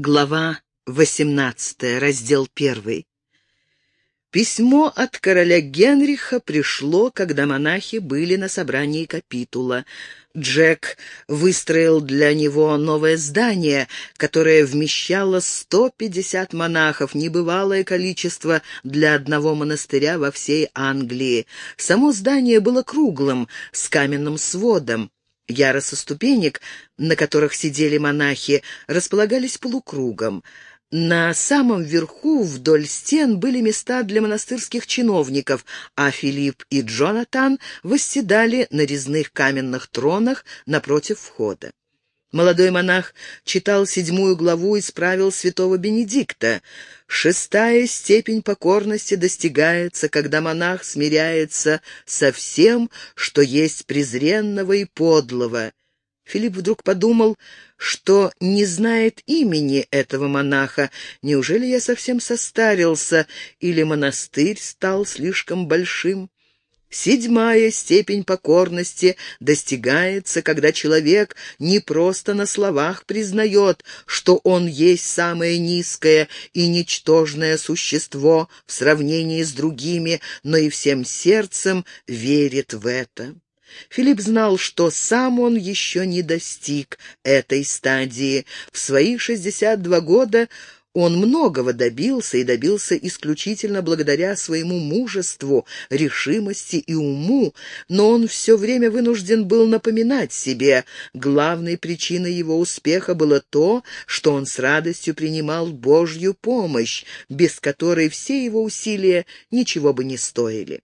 Глава 18, раздел 1. Письмо от короля Генриха пришло, когда монахи были на собрании капитула. Джек выстроил для него новое здание, которое вмещало 150 монахов, небывалое количество для одного монастыря во всей Англии. Само здание было круглым, с каменным сводом. Яросы ступенек, на которых сидели монахи, располагались полукругом. На самом верху вдоль стен были места для монастырских чиновников, а Филипп и Джонатан восседали на резных каменных тронах напротив входа. Молодой монах читал седьмую главу из правил святого Бенедикта. Шестая степень покорности достигается, когда монах смиряется со всем, что есть презренного и подлого. Филипп вдруг подумал, что не знает имени этого монаха. Неужели я совсем состарился, или монастырь стал слишком большим? Седьмая степень покорности достигается, когда человек не просто на словах признает, что он есть самое низкое и ничтожное существо в сравнении с другими, но и всем сердцем верит в это. Филипп знал, что сам он еще не достиг этой стадии. В свои 62 года он многого добился и добился исключительно благодаря своему мужеству, решимости и уму, но он все время вынужден был напоминать себе, главной причиной его успеха было то, что он с радостью принимал Божью помощь, без которой все его усилия ничего бы не стоили.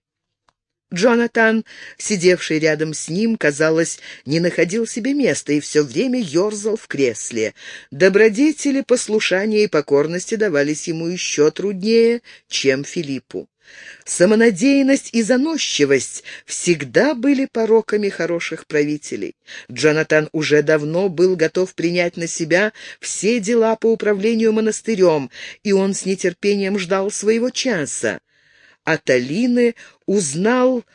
Джонатан, сидевший рядом с ним, казалось, не находил себе места и все время ерзал в кресле. Добродетели, послушания и покорности давались ему еще труднее, чем Филиппу. Самонадеянность и заносчивость всегда были пороками хороших правителей. Джонатан уже давно был готов принять на себя все дела по управлению монастырем, и он с нетерпением ждал своего часа от Алины узнал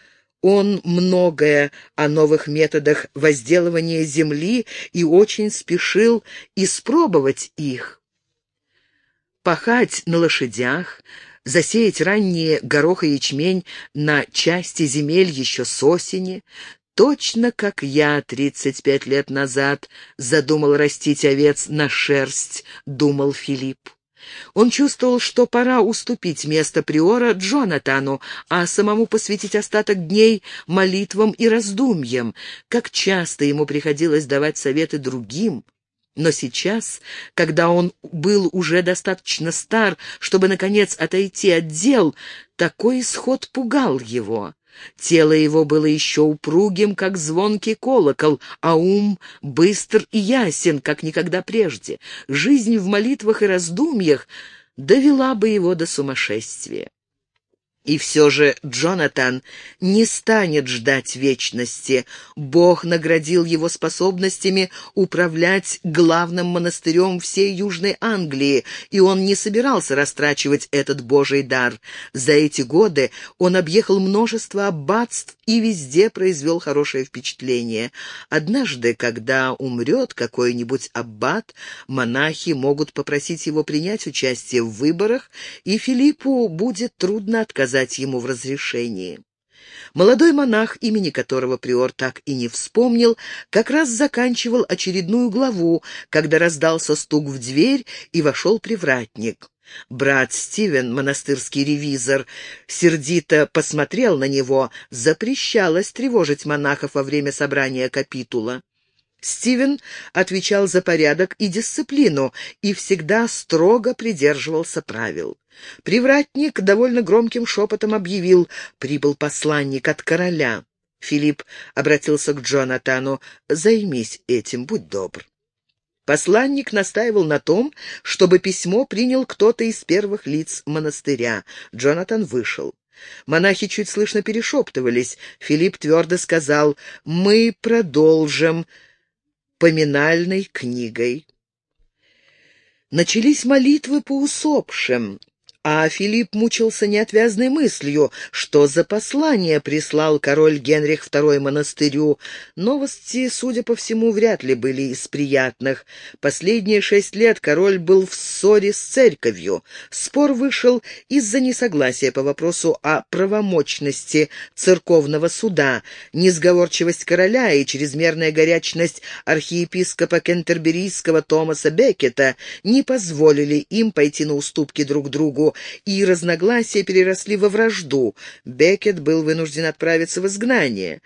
он многое о новых методах возделывания земли и очень спешил испробовать их. Пахать на лошадях, засеять ранние горох и ячмень на части земель еще с осени, точно как я тридцать пять лет назад задумал растить овец на шерсть, думал Филипп. Он чувствовал, что пора уступить место приора Джонатану, а самому посвятить остаток дней молитвам и раздумьям. Как часто ему приходилось давать советы другим. Но сейчас, когда он был уже достаточно стар, чтобы, наконец, отойти от дел, такой исход пугал его. Тело его было еще упругим, как звонкий колокол, а ум быстр и ясен, как никогда прежде. Жизнь в молитвах и раздумьях довела бы его до сумасшествия. И все же Джонатан не станет ждать вечности. Бог наградил его способностями управлять главным монастырем всей Южной Англии, и он не собирался растрачивать этот Божий дар. За эти годы он объехал множество аббатств и везде произвел хорошее впечатление. Однажды, когда умрет какой-нибудь аббат, монахи могут попросить его принять участие в выборах, и Филиппу будет трудно отказать ему в разрешении. Молодой монах, имени которого приор так и не вспомнил, как раз заканчивал очередную главу, когда раздался стук в дверь и вошел привратник. Брат Стивен, монастырский ревизор, сердито посмотрел на него, запрещалось тревожить монахов во время собрания капитула. Стивен отвечал за порядок и дисциплину и всегда строго придерживался правил. Привратник довольно громким шепотом объявил «Прибыл посланник от короля». Филипп обратился к Джонатану «Займись этим, будь добр». Посланник настаивал на том, чтобы письмо принял кто-то из первых лиц монастыря. Джонатан вышел. Монахи чуть слышно перешептывались. Филипп твердо сказал «Мы продолжим поминальной книгой». Начались молитвы по усопшим. А Филипп мучился неотвязной мыслью, что за послание прислал король Генрих II монастырю. Новости, судя по всему, вряд ли были из приятных. Последние шесть лет король был в ссоре с церковью. Спор вышел из-за несогласия по вопросу о правомочности церковного суда, несговорчивость короля и чрезмерная горячность архиепископа кентерберийского Томаса Беккета не позволили им пойти на уступки друг другу, и разногласия переросли во вражду. Беккет был вынужден отправиться в изгнание.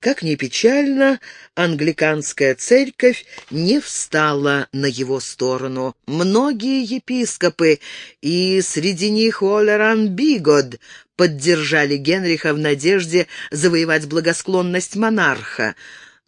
Как ни печально, англиканская церковь не встала на его сторону. Многие епископы, и среди них Олеран Бигод, поддержали Генриха в надежде завоевать благосклонность монарха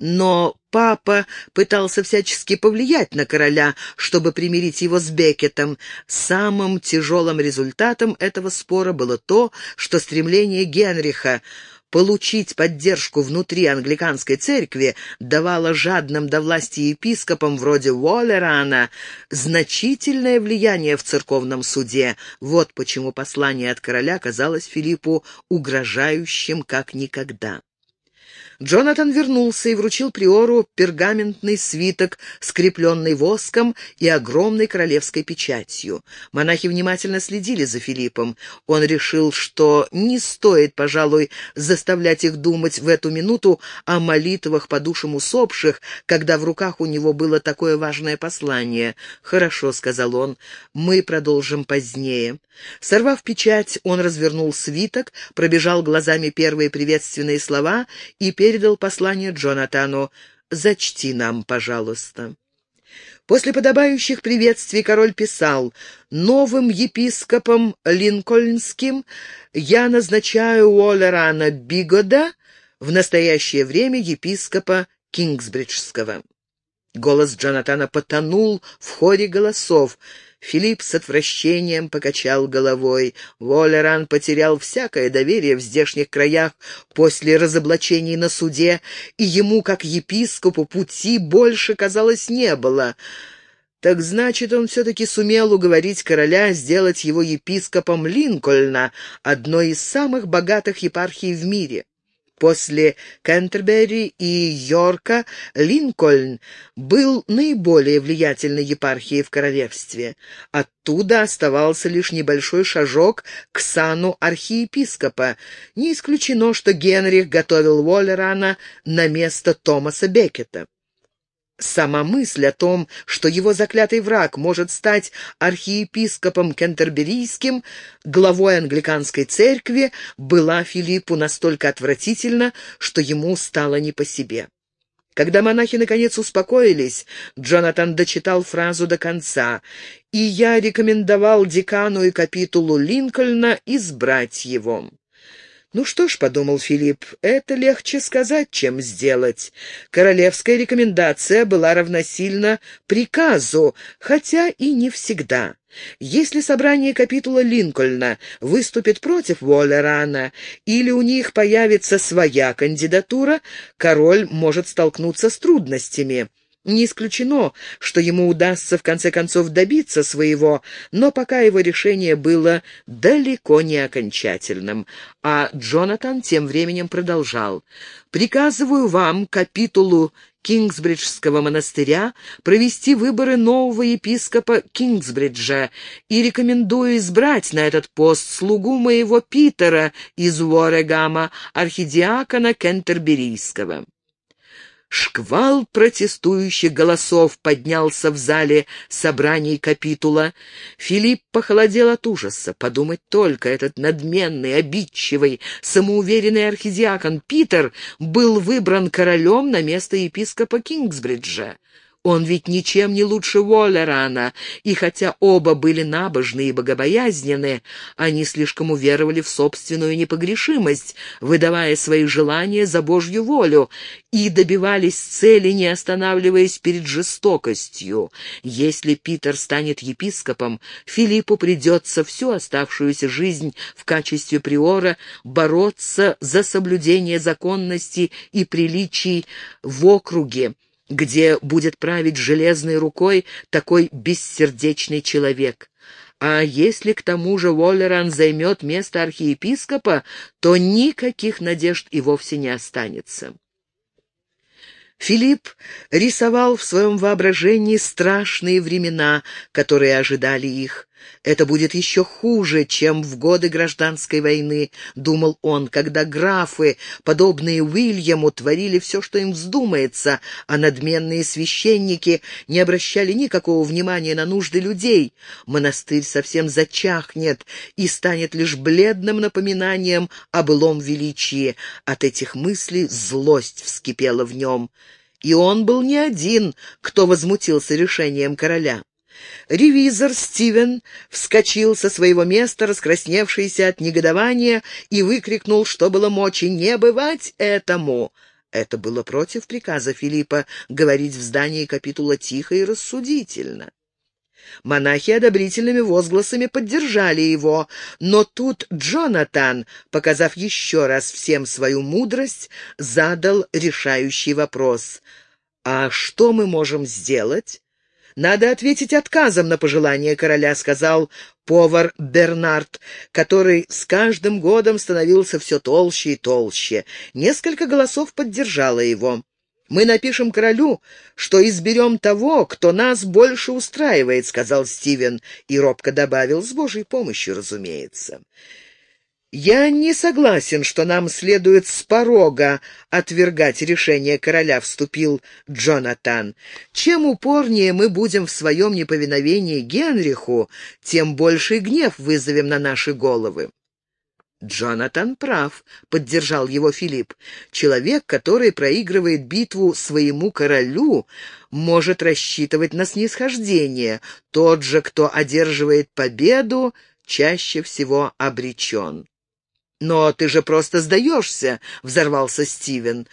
но папа пытался всячески повлиять на короля, чтобы примирить его с Бекетом. Самым тяжелым результатом этого спора было то, что стремление Генриха получить поддержку внутри англиканской церкви давало жадным до власти епископам вроде Уоллерана значительное влияние в церковном суде. Вот почему послание от короля казалось Филиппу угрожающим как никогда. Джонатан вернулся и вручил приору пергаментный свиток, скрепленный воском и огромной королевской печатью. Монахи внимательно следили за Филиппом. Он решил, что не стоит, пожалуй, заставлять их думать в эту минуту о молитвах по душам усопших, когда в руках у него было такое важное послание. «Хорошо», — сказал он, — «мы продолжим позднее». Сорвав печать, он развернул свиток, пробежал глазами первые приветственные слова и перед передал послание Джонатану «Зачти нам, пожалуйста». После подобающих приветствий король писал «Новым епископом Линкольнским я назначаю Уоллерана Бигода, в настоящее время епископа Кингсбриджского». Голос Джонатана потонул в хоре голосов — Филипп с отвращением покачал головой. Волеран потерял всякое доверие в здешних краях после разоблачений на суде, и ему, как епископу, пути больше, казалось, не было. Так значит, он все-таки сумел уговорить короля сделать его епископом Линкольна, одной из самых богатых епархий в мире. После Кентербери и Йорка Линкольн был наиболее влиятельной епархией в королевстве. Оттуда оставался лишь небольшой шажок к сану архиепископа. Не исключено, что Генрих готовил Уоллерана на место Томаса Беккета. Сама мысль о том, что его заклятый враг может стать архиепископом кентерберийским, главой англиканской церкви, была Филиппу настолько отвратительна, что ему стало не по себе. Когда монахи наконец успокоились, Джонатан дочитал фразу до конца, «И я рекомендовал декану и капитулу Линкольна избрать его». «Ну что ж», — подумал Филипп, — «это легче сказать, чем сделать». Королевская рекомендация была равносильна приказу, хотя и не всегда. Если собрание капитула Линкольна выступит против Уоллерана или у них появится своя кандидатура, король может столкнуться с трудностями. Не исключено, что ему удастся в конце концов добиться своего, но пока его решение было далеко не окончательным. А Джонатан тем временем продолжал. «Приказываю вам, капитулу Кингсбриджского монастыря, провести выборы нового епископа Кингсбриджа и рекомендую избрать на этот пост слугу моего Питера из Уорегама, архидиакона Кентерберийского». Шквал протестующих голосов поднялся в зале собраний капитула. Филипп похолодел от ужаса. Подумать только, этот надменный, обидчивый, самоуверенный архидиакон Питер был выбран королем на место епископа Кингсбриджа. Он ведь ничем не лучше Уоллерана, и хотя оба были набожны и богобоязненны, они слишком уверовали в собственную непогрешимость, выдавая свои желания за Божью волю, и добивались цели, не останавливаясь перед жестокостью. Если Питер станет епископом, Филиппу придется всю оставшуюся жизнь в качестве приора бороться за соблюдение законности и приличий в округе, где будет править железной рукой такой бессердечный человек. А если к тому же Уоллеран займет место архиепископа, то никаких надежд и вовсе не останется. Филипп рисовал в своем воображении страшные времена, которые ожидали их. Это будет еще хуже, чем в годы гражданской войны, думал он, когда графы, подобные Уильяму, творили все, что им вздумается, а надменные священники не обращали никакого внимания на нужды людей. Монастырь совсем зачахнет и станет лишь бледным напоминанием о былом величии. От этих мыслей злость вскипела в нем. И он был не один, кто возмутился решением короля. Ревизор Стивен вскочил со своего места, раскрасневшийся от негодования, и выкрикнул, что было мочи, «Не бывать этому!» Это было против приказа Филиппа говорить в здании капитула тихо и рассудительно. Монахи одобрительными возгласами поддержали его, но тут Джонатан, показав еще раз всем свою мудрость, задал решающий вопрос. «А что мы можем сделать?» «Надо ответить отказом на пожелание короля», — сказал повар Бернард, который с каждым годом становился все толще и толще. Несколько голосов поддержало его. «Мы напишем королю, что изберем того, кто нас больше устраивает», — сказал Стивен, и робко добавил, с Божьей помощью, разумеется. «Я не согласен, что нам следует с порога отвергать решение короля», — вступил Джонатан. «Чем упорнее мы будем в своем неповиновении Генриху, тем больший гнев вызовем на наши головы». «Джонатан прав», — поддержал его Филипп. «Человек, который проигрывает битву своему королю, может рассчитывать на снисхождение. Тот же, кто одерживает победу, чаще всего обречен». «Но ты же просто сдаешься!» — взорвался Стивен.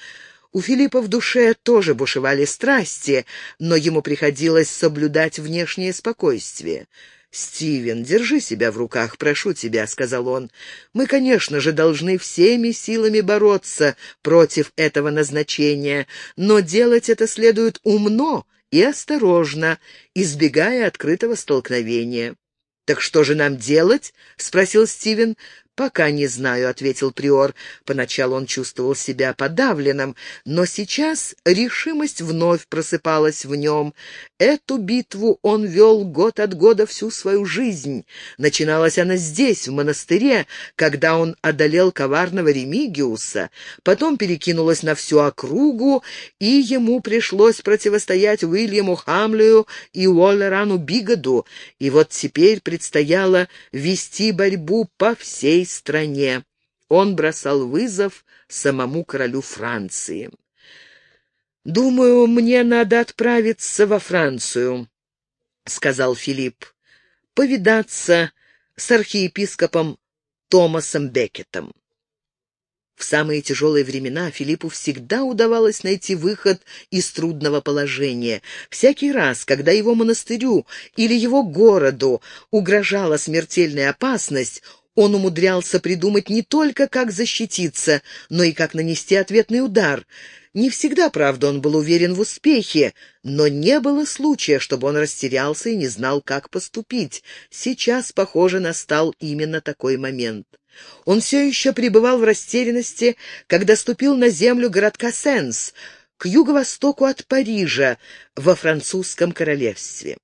У Филиппа в душе тоже бушевали страсти, но ему приходилось соблюдать внешнее спокойствие. «Стивен, держи себя в руках, прошу тебя», — сказал он. «Мы, конечно же, должны всеми силами бороться против этого назначения, но делать это следует умно и осторожно, избегая открытого столкновения». «Так что же нам делать?» — спросил Стивен. «Пока не знаю», — ответил Приор. Поначалу он чувствовал себя подавленным, но сейчас решимость вновь просыпалась в нем. Эту битву он вел год от года всю свою жизнь. Начиналась она здесь, в монастыре, когда он одолел коварного Ремигиуса. Потом перекинулась на всю округу, и ему пришлось противостоять Уильяму Хамлию и Уоллерану Бигоду. И вот теперь предстояло вести борьбу по всей стране. Он бросал вызов самому королю Франции. «Думаю, мне надо отправиться во Францию», — сказал Филипп, — «повидаться с архиепископом Томасом Беккетом». В самые тяжелые времена Филиппу всегда удавалось найти выход из трудного положения. Всякий раз, когда его монастырю или его городу угрожала смертельная опасность, он умудрялся придумать не только, как защититься, но и как нанести ответный удар. Не всегда, правда, он был уверен в успехе, но не было случая, чтобы он растерялся и не знал, как поступить. Сейчас, похоже, настал именно такой момент. Он все еще пребывал в растерянности, когда ступил на землю городка Сенс, к юго-востоку от Парижа, во французском королевстве.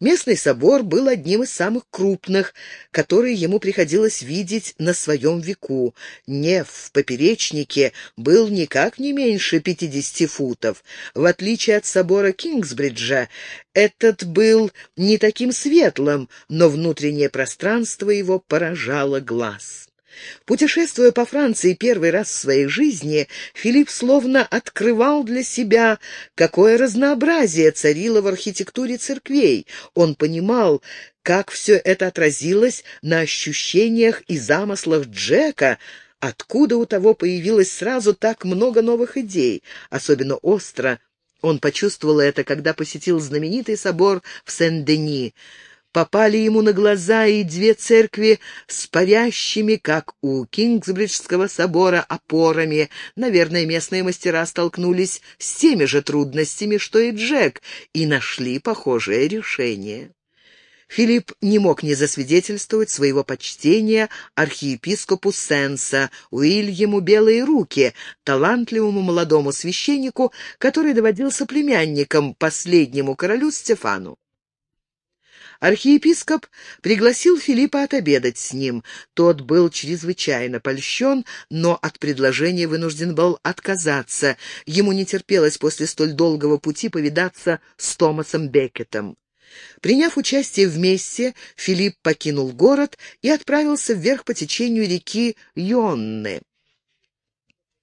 Местный собор был одним из самых крупных, которые ему приходилось видеть на своем веку. Неф в поперечнике был никак не меньше 50 футов. В отличие от собора Кингсбриджа, этот был не таким светлым, но внутреннее пространство его поражало глаз. Путешествуя по Франции первый раз в своей жизни, Филипп словно открывал для себя, какое разнообразие царило в архитектуре церквей. Он понимал, как все это отразилось на ощущениях и замыслах Джека, откуда у того появилось сразу так много новых идей, особенно остро. Он почувствовал это, когда посетил знаменитый собор в Сен-Дени попали ему на глаза и две церкви с парящими, как у Кингсбриджского собора, опорами. Наверное, местные мастера столкнулись с теми же трудностями, что и Джек, и нашли похожее решение. Филипп не мог не засвидетельствовать своего почтения архиепископу Сенса, Уильяму Белые Руки, талантливому молодому священнику, который доводился племянником последнему королю Стефану. Архиепископ пригласил Филиппа отобедать с ним. Тот был чрезвычайно польщен, но от предложения вынужден был отказаться. Ему не терпелось после столь долгого пути повидаться с Томасом Беккетом. Приняв участие вместе, Филипп покинул город и отправился вверх по течению реки Йонны.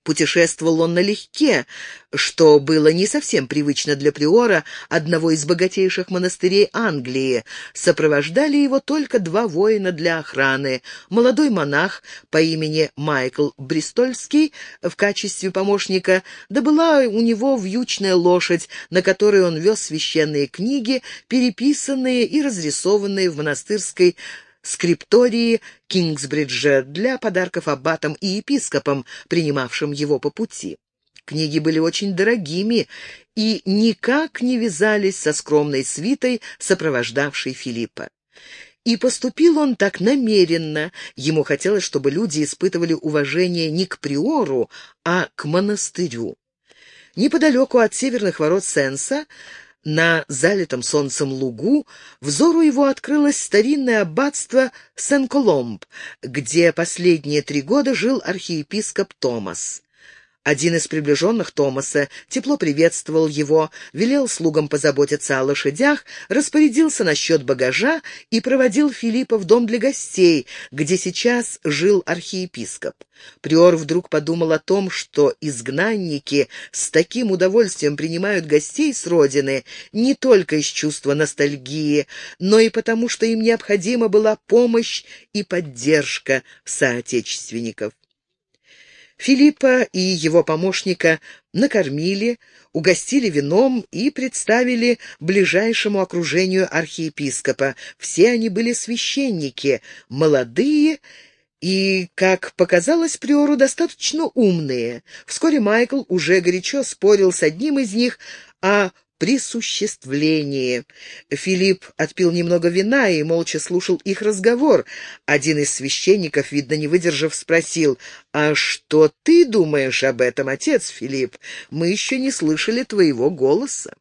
Путешествовал он налегке, что было не совсем привычно для приора одного из богатейших монастырей Англии. Сопровождали его только два воина для охраны. Молодой монах по имени Майкл Бристольский в качестве помощника, да у него вьючная лошадь, на которой он вез священные книги, переписанные и разрисованные в монастырской скриптории Кингсбриджа для подарков аббатам и епископам, принимавшим его по пути. Книги были очень дорогими и никак не вязались со скромной свитой, сопровождавшей Филиппа. И поступил он так намеренно. Ему хотелось, чтобы люди испытывали уважение не к приору, а к монастырю. Неподалеку от северных ворот Сенса на залитом солнцем лугу взору его открылось старинное аббатство Сен-Коломб, где последние три года жил архиепископ Томас. Один из приближенных Томаса тепло приветствовал его, велел слугам позаботиться о лошадях, распорядился насчет багажа и проводил Филиппа в дом для гостей, где сейчас жил архиепископ. Приор вдруг подумал о том, что изгнанники с таким удовольствием принимают гостей с родины не только из чувства ностальгии, но и потому, что им необходима была помощь и поддержка соотечественников. Филиппа и его помощника накормили, угостили вином и представили ближайшему окружению архиепископа. Все они были священники, молодые и, как показалось приору, достаточно умные. Вскоре Майкл уже горячо спорил с одним из них о присуществлении. Филипп отпил немного вина и молча слушал их разговор. Один из священников, видно, не выдержав, спросил, «А что ты думаешь об этом, отец Филипп? Мы еще не слышали твоего голоса».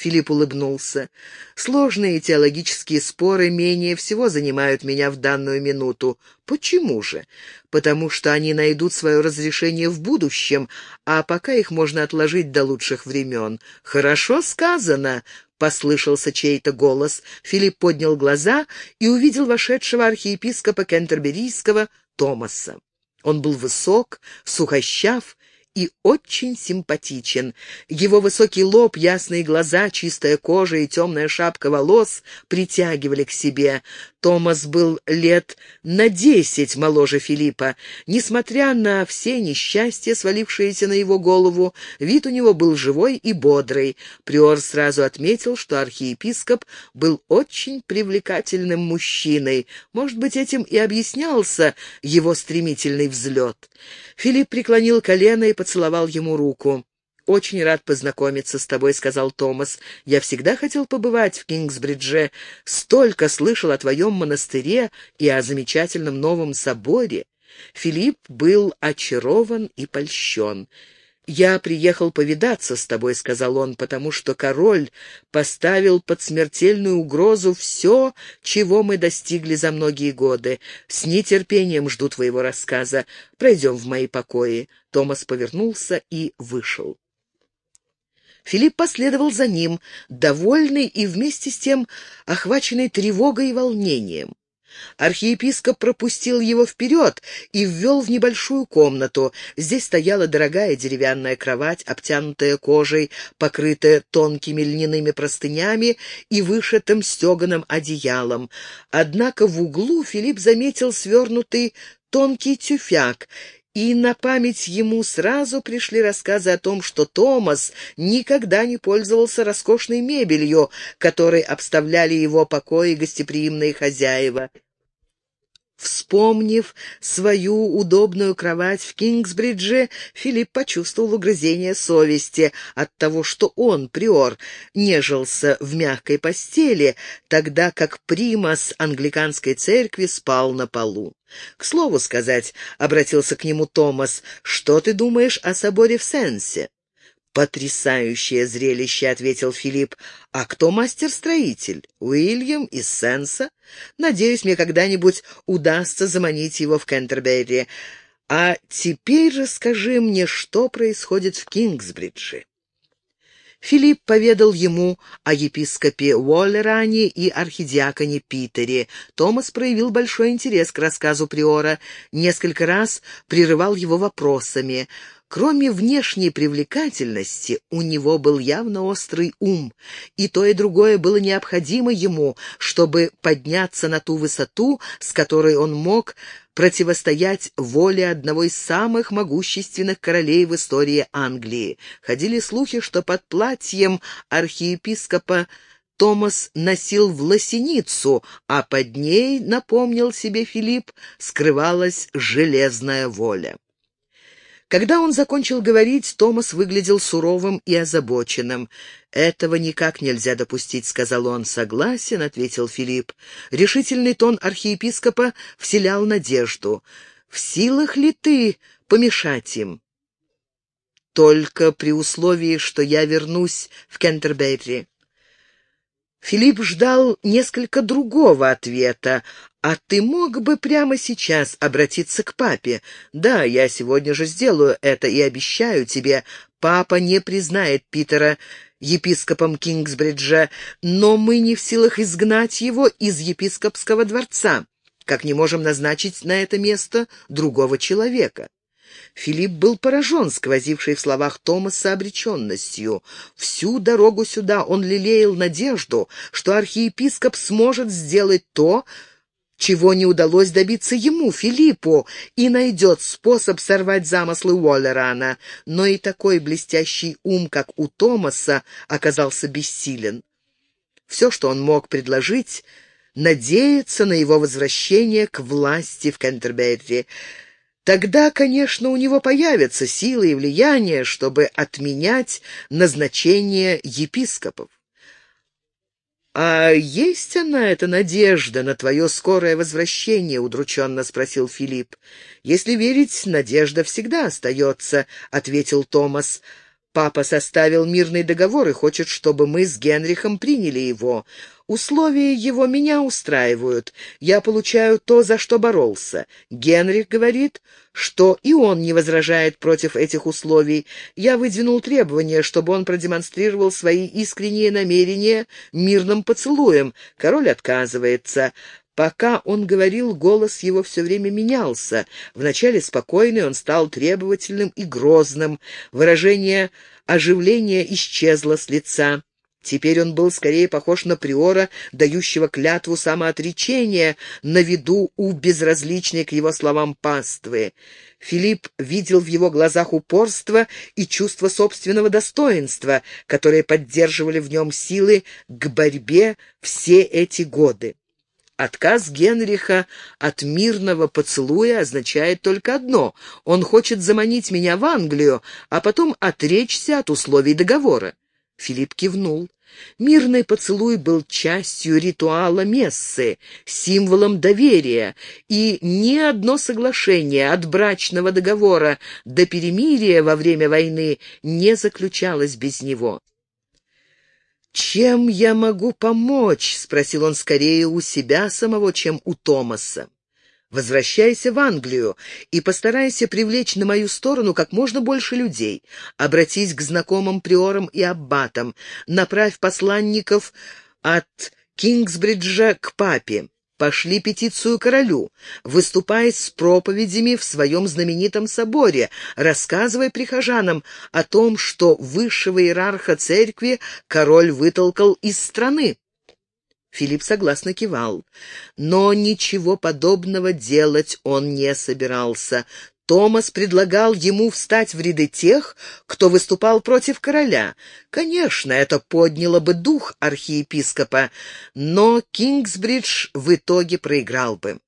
Филипп улыбнулся. «Сложные теологические споры менее всего занимают меня в данную минуту. Почему же? Потому что они найдут свое разрешение в будущем, а пока их можно отложить до лучших времен. Хорошо сказано!» — послышался чей-то голос. Филипп поднял глаза и увидел вошедшего архиепископа Кентерберийского Томаса. Он был высок, сухощав и очень симпатичен. Его высокий лоб, ясные глаза, чистая кожа и темная шапка волос притягивали к себе. Томас был лет на десять моложе Филиппа. Несмотря на все несчастья, свалившиеся на его голову, вид у него был живой и бодрый. Приор сразу отметил, что архиепископ был очень привлекательным мужчиной. Может быть, этим и объяснялся его стремительный взлет. Филипп преклонил колено и поцеловал ему руку. «Очень рад познакомиться с тобой», — сказал Томас. «Я всегда хотел побывать в Кингсбридже. Столько слышал о твоем монастыре и о замечательном новом соборе». Филипп был очарован и польщен. «Я приехал повидаться с тобой», — сказал он, «потому что король поставил под смертельную угрозу все, чего мы достигли за многие годы. С нетерпением жду твоего рассказа. Пройдем в мои покои». Томас повернулся и вышел. Филипп последовал за ним, довольный и вместе с тем охваченный тревогой и волнением. Архиепископ пропустил его вперед и ввел в небольшую комнату. Здесь стояла дорогая деревянная кровать, обтянутая кожей, покрытая тонкими льняными простынями и вышитым стеганым одеялом. Однако в углу Филипп заметил свернутый тонкий тюфяк и на память ему сразу пришли рассказы о том, что Томас никогда не пользовался роскошной мебелью, которой обставляли его покои гостеприимные хозяева. Вспомнив свою удобную кровать в Кингсбридже, Филипп почувствовал угрызение совести от того, что он, приор, нежился в мягкой постели, тогда как примас англиканской церкви спал на полу. «К слову сказать», — обратился к нему Томас, — «что ты думаешь о соборе в Сенсе?» «Потрясающее зрелище», — ответил Филипп. «А кто мастер-строитель? Уильям из Сенса? Надеюсь, мне когда-нибудь удастся заманить его в Кентерберри. А теперь расскажи мне, что происходит в Кингсбридже». Филипп поведал ему о епископе Уоллеране и архидиаконе Питере. Томас проявил большой интерес к рассказу Приора, несколько раз прерывал его вопросами. Кроме внешней привлекательности, у него был явно острый ум, и то и другое было необходимо ему, чтобы подняться на ту высоту, с которой он мог противостоять воле одного из самых могущественных королей в истории Англии. Ходили слухи, что под платьем архиепископа Томас носил в лосиницу, а под ней, напомнил себе Филипп, скрывалась железная воля. Когда он закончил говорить, Томас выглядел суровым и озабоченным. «Этого никак нельзя допустить», — сказал он. «Согласен», — ответил Филипп. Решительный тон архиепископа вселял надежду. «В силах ли ты помешать им?» «Только при условии, что я вернусь в Кентерберри». Филипп ждал несколько другого ответа. «А ты мог бы прямо сейчас обратиться к папе? Да, я сегодня же сделаю это и обещаю тебе, папа не признает Питера епископом Кингсбриджа, но мы не в силах изгнать его из епископского дворца, как не можем назначить на это место другого человека». Филипп был поражен сквозившей в словах Томаса обреченностью. Всю дорогу сюда он лелеял надежду, что архиепископ сможет сделать то, чего не удалось добиться ему, Филиппу, и найдет способ сорвать замыслы Уоллерана. Но и такой блестящий ум, как у Томаса, оказался бессилен. Все, что он мог предложить, надеяться на его возвращение к власти в Кентерберри. Тогда, конечно, у него появятся силы и влияние, чтобы отменять назначение епископов. «А есть она, эта надежда, на твое скорое возвращение?» — удрученно спросил Филипп. «Если верить, надежда всегда остается», — ответил Томас. «Папа составил мирный договор и хочет, чтобы мы с Генрихом приняли его. Условия его меня устраивают. Я получаю то, за что боролся. Генрих говорит, что и он не возражает против этих условий. Я выдвинул требование, чтобы он продемонстрировал свои искренние намерения мирным поцелуем. Король отказывается. Пока он говорил, голос его все время менялся. Вначале спокойный, он стал требовательным и грозным. Выражение оживления исчезло с лица. Теперь он был скорее похож на приора, дающего клятву самоотречения на виду у безразличной к его словам паствы. Филипп видел в его глазах упорство и чувство собственного достоинства, которые поддерживали в нем силы к борьбе все эти годы. Отказ Генриха от мирного поцелуя означает только одно — он хочет заманить меня в Англию, а потом отречься от условий договора. Филипп кивнул. Мирный поцелуй был частью ритуала мессы, символом доверия, и ни одно соглашение от брачного договора до перемирия во время войны не заключалось без него. «Чем я могу помочь?» — спросил он скорее у себя самого, чем у Томаса. Возвращайся в Англию и постарайся привлечь на мою сторону как можно больше людей. Обратись к знакомым приорам и аббатам. Направь посланников от Кингсбриджа к папе. Пошли петицию королю. Выступай с проповедями в своем знаменитом соборе. Рассказывай прихожанам о том, что высшего иерарха церкви король вытолкал из страны. Филипп согласно кивал. Но ничего подобного делать он не собирался. Томас предлагал ему встать в ряды тех, кто выступал против короля. Конечно, это подняло бы дух архиепископа, но Кингсбридж в итоге проиграл бы.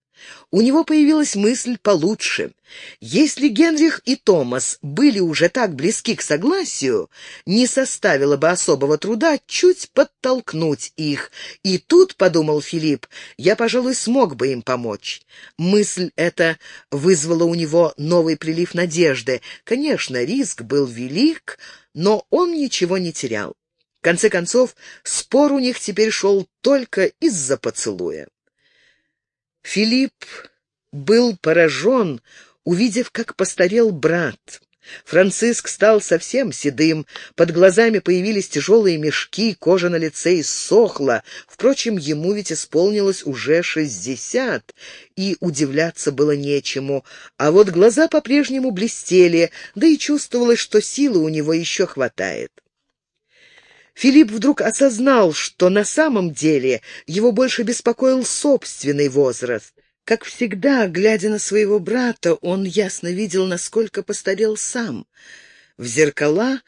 У него появилась мысль получше. Если Генрих и Томас были уже так близки к согласию, не составило бы особого труда чуть подтолкнуть их. И тут, — подумал Филипп, — я, пожалуй, смог бы им помочь. Мысль эта вызвала у него новый прилив надежды. Конечно, риск был велик, но он ничего не терял. В конце концов, спор у них теперь шел только из-за поцелуя. Филипп был поражен, увидев, как постарел брат. Франциск стал совсем седым, под глазами появились тяжелые мешки, кожа на лице иссохла. Впрочем, ему ведь исполнилось уже шестьдесят, и удивляться было нечему. А вот глаза по-прежнему блестели, да и чувствовалось, что силы у него еще хватает. Филипп вдруг осознал, что на самом деле его больше беспокоил собственный возраст. Как всегда, глядя на своего брата, он ясно видел, насколько постарел сам. В зеркала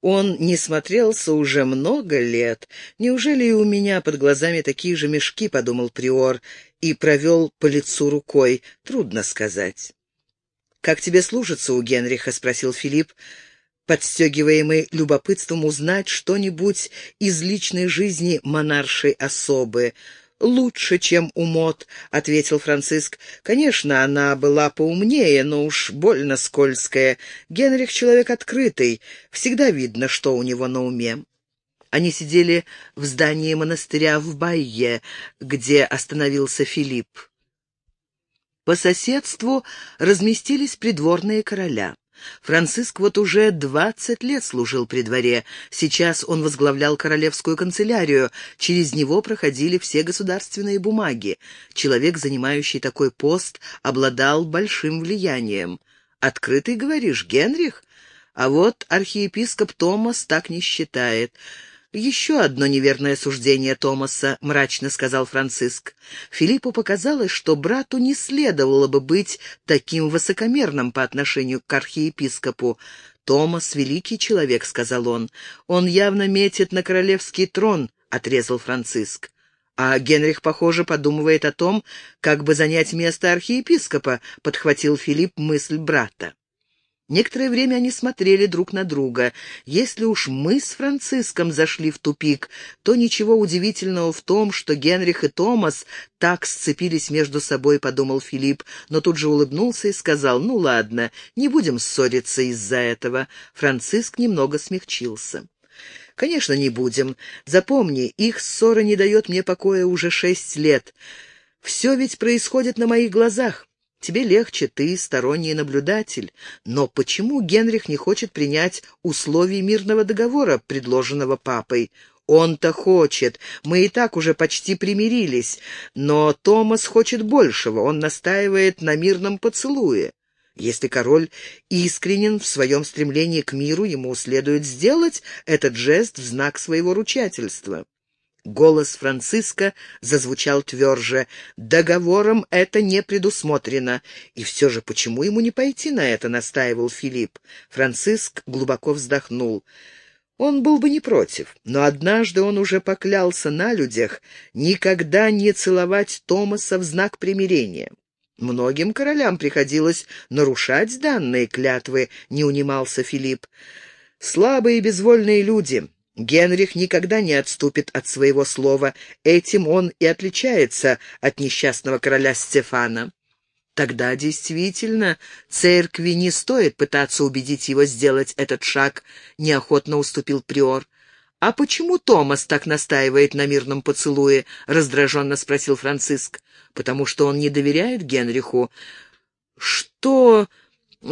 он не смотрелся уже много лет. Неужели и у меня под глазами такие же мешки, — подумал Приор, и провел по лицу рукой. Трудно сказать. «Как тебе служится у Генриха?» — спросил Филипп подстегиваемый любопытством узнать что-нибудь из личной жизни монаршей особы. «Лучше, чем у Мот», — ответил Франциск. «Конечно, она была поумнее, но уж больно скользкая. Генрих — человек открытый, всегда видно, что у него на уме». Они сидели в здании монастыря в Байе, где остановился Филипп. По соседству разместились придворные короля. Франциск вот уже двадцать лет служил при дворе. Сейчас он возглавлял королевскую канцелярию. Через него проходили все государственные бумаги. Человек, занимающий такой пост, обладал большим влиянием. «Открытый, говоришь, Генрих?» А вот архиепископ Томас так не считает. «Еще одно неверное суждение Томаса», — мрачно сказал Франциск. Филиппу показалось, что брату не следовало бы быть таким высокомерным по отношению к архиепископу. «Томас — великий человек», — сказал он. «Он явно метит на королевский трон», — отрезал Франциск. «А Генрих, похоже, подумывает о том, как бы занять место архиепископа», — подхватил Филипп мысль брата. Некоторое время они смотрели друг на друга. Если уж мы с Франциском зашли в тупик, то ничего удивительного в том, что Генрих и Томас так сцепились между собой, подумал Филипп, но тут же улыбнулся и сказал, ну ладно, не будем ссориться из-за этого. Франциск немного смягчился. «Конечно, не будем. Запомни, их ссора не дает мне покоя уже шесть лет. Все ведь происходит на моих глазах. Тебе легче, ты сторонний наблюдатель. Но почему Генрих не хочет принять условий мирного договора, предложенного папой? Он-то хочет. Мы и так уже почти примирились. Но Томас хочет большего. Он настаивает на мирном поцелуе. Если король искренен в своем стремлении к миру, ему следует сделать этот жест в знак своего ручательства. Голос Франциска зазвучал тверже. «Договором это не предусмотрено. И все же почему ему не пойти на это?» — настаивал Филипп. Франциск глубоко вздохнул. Он был бы не против, но однажды он уже поклялся на людях никогда не целовать Томаса в знак примирения. Многим королям приходилось нарушать данные клятвы, не унимался Филипп. Слабые и безвольные люди, Генрих никогда не отступит от своего слова. Этим он и отличается от несчастного короля Стефана. Тогда действительно церкви не стоит пытаться убедить его сделать этот шаг, неохотно уступил приор. «А почему Томас так настаивает на мирном поцелуе?» — раздраженно спросил Франциск. «Потому что он не доверяет Генриху. Что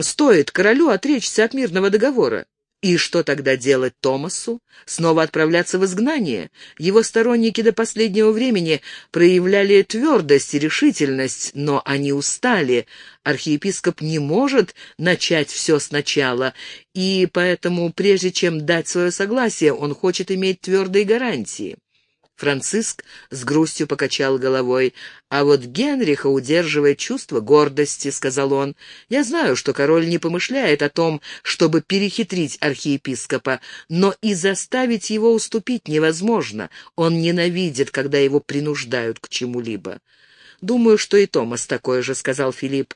стоит королю отречься от мирного договора? И что тогда делать Томасу? Снова отправляться в изгнание? Его сторонники до последнего времени проявляли твердость и решительность, но они устали. Архиепископ не может начать все сначала, и поэтому, прежде чем дать свое согласие, он хочет иметь твердые гарантии. Франциск с грустью покачал головой. «А вот Генриха удерживает чувство гордости», — сказал он. «Я знаю, что король не помышляет о том, чтобы перехитрить архиепископа, но и заставить его уступить невозможно. Он ненавидит, когда его принуждают к чему-либо». «Думаю, что и Томас такой же», — сказал Филипп.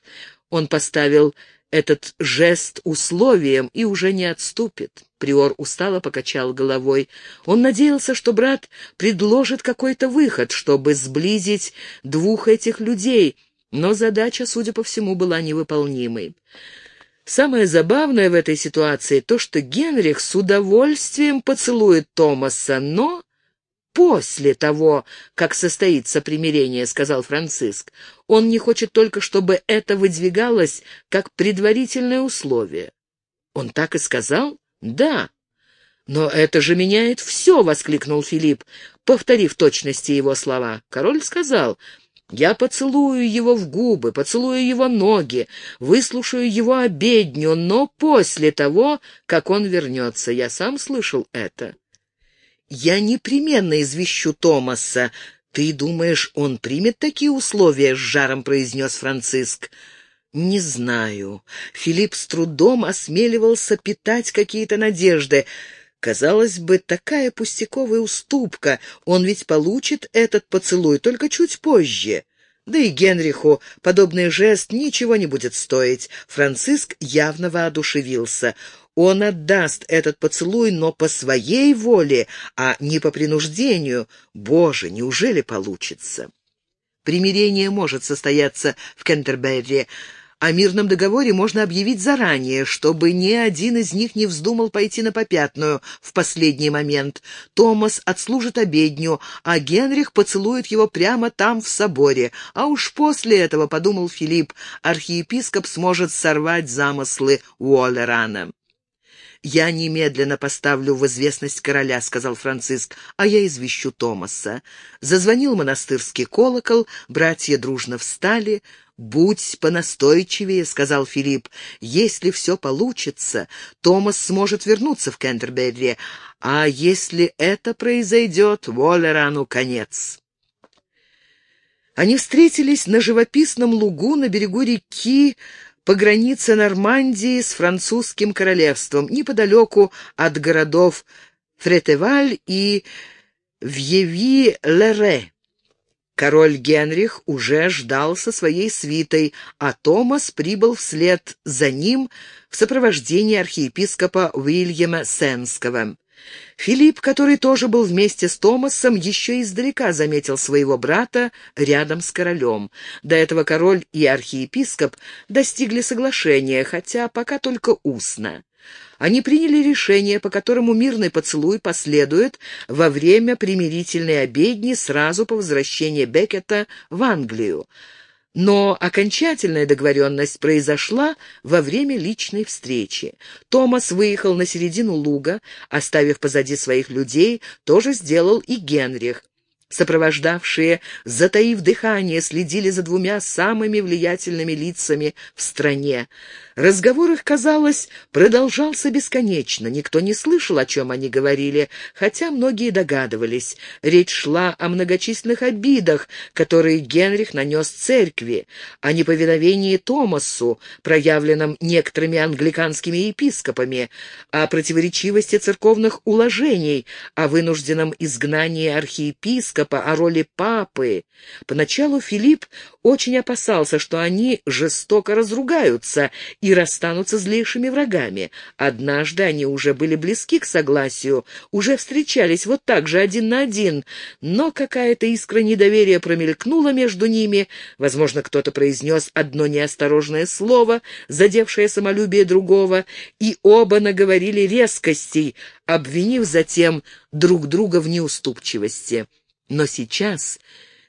Он поставил этот жест условием и уже не отступит. Приор устало покачал головой. Он надеялся, что брат предложит какой-то выход, чтобы сблизить двух этих людей, но задача, судя по всему, была невыполнимой. Самое забавное в этой ситуации то, что Генрих с удовольствием поцелует Томаса, но после того, как состоится примирение, — сказал Франциск. Он не хочет только, чтобы это выдвигалось как предварительное условие. Он так и сказал? Да. Но это же меняет все, — воскликнул Филипп, повторив точности его слова. Король сказал, я поцелую его в губы, поцелую его ноги, выслушаю его обедню, но после того, как он вернется. Я сам слышал это. «Я непременно извещу Томаса. Ты думаешь, он примет такие условия?» — с жаром произнес Франциск. «Не знаю». Филипп с трудом осмеливался питать какие-то надежды. Казалось бы, такая пустяковая уступка. Он ведь получит этот поцелуй только чуть позже. Да и Генриху подобный жест ничего не будет стоить. Франциск явно воодушевился. Он отдаст этот поцелуй, но по своей воле, а не по принуждению. Боже, неужели получится? Примирение может состояться в Кентерберри. О мирном договоре можно объявить заранее, чтобы ни один из них не вздумал пойти на попятную в последний момент. Томас отслужит обедню, а Генрих поцелует его прямо там, в соборе. А уж после этого, подумал Филипп, архиепископ сможет сорвать замыслы Уоллерана. «Я немедленно поставлю в известность короля», — сказал Франциск, — «а я извещу Томаса». Зазвонил монастырский колокол, братья дружно встали. «Будь понастойчивее», — сказал Филипп. «Если все получится, Томас сможет вернуться в Кентерберри, а если это произойдет, Воллерану конец». Они встретились на живописном лугу на берегу реки по границе Нормандии с французским королевством, неподалеку от городов Фретеваль и Вьеви-Лере. Король Генрих уже ждал со своей свитой, а Томас прибыл вслед за ним в сопровождении архиепископа Уильяма Сенского. Филипп, который тоже был вместе с Томасом, еще издалека заметил своего брата рядом с королем. До этого король и архиепископ достигли соглашения, хотя пока только устно. Они приняли решение, по которому мирный поцелуй последует во время примирительной обедни сразу по возвращении Беккета в Англию. Но окончательная договоренность произошла во время личной встречи. Томас выехал на середину луга, оставив позади своих людей, тоже сделал и Генрих. Сопровождавшие, затаив дыхание, следили за двумя самыми влиятельными лицами в стране. Разговор их, казалось, продолжался бесконечно. Никто не слышал, о чем они говорили, хотя многие догадывались. Речь шла о многочисленных обидах, которые Генрих нанес церкви, о неповиновении Томасу, проявленном некоторыми англиканскими епископами, о противоречивости церковных уложений, о вынужденном изгнании архиепископа, о роли папы. Поначалу Филипп очень опасался, что они жестоко разругаются и расстанутся злейшими врагами. Однажды они уже были близки к согласию, уже встречались вот так же один на один, но какая-то искра недоверия промелькнула между ними, возможно, кто-то произнес одно неосторожное слово, задевшее самолюбие другого, и оба наговорили резкостей, обвинив затем друг друга в неуступчивости. Но сейчас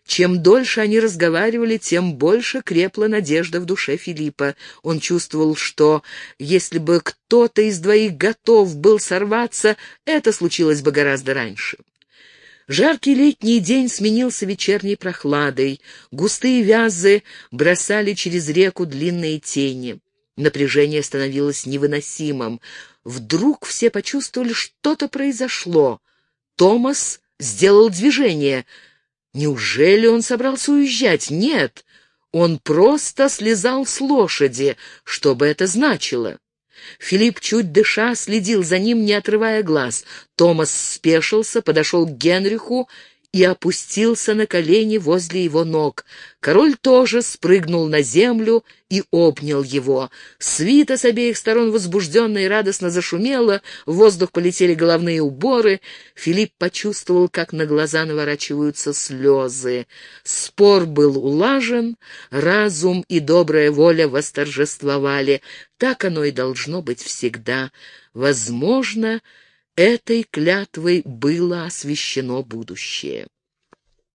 чем дольше они разговаривали, тем больше крепла надежда в душе Филиппа. Он чувствовал, что если бы кто-то из двоих готов был сорваться, это случилось бы гораздо раньше. Жаркий летний день сменился вечерней прохладой. Густые вязы бросали через реку длинные тени. Напряжение становилось невыносимым. Вдруг все почувствовали, что-то произошло. Томас сделал движение — Неужели он собрался уезжать? Нет, он просто слезал с лошади. Что бы это значило? Филипп, чуть дыша, следил за ним, не отрывая глаз. Томас спешился, подошел к Генриху и опустился на колени возле его ног. Король тоже спрыгнул на землю и обнял его. Свита с обеих сторон возбужденно и радостно зашумела, в воздух полетели головные уборы. Филипп почувствовал, как на глаза наворачиваются слезы. Спор был улажен, разум и добрая воля восторжествовали. Так оно и должно быть всегда. Возможно, этой клятвой было освящено будущее.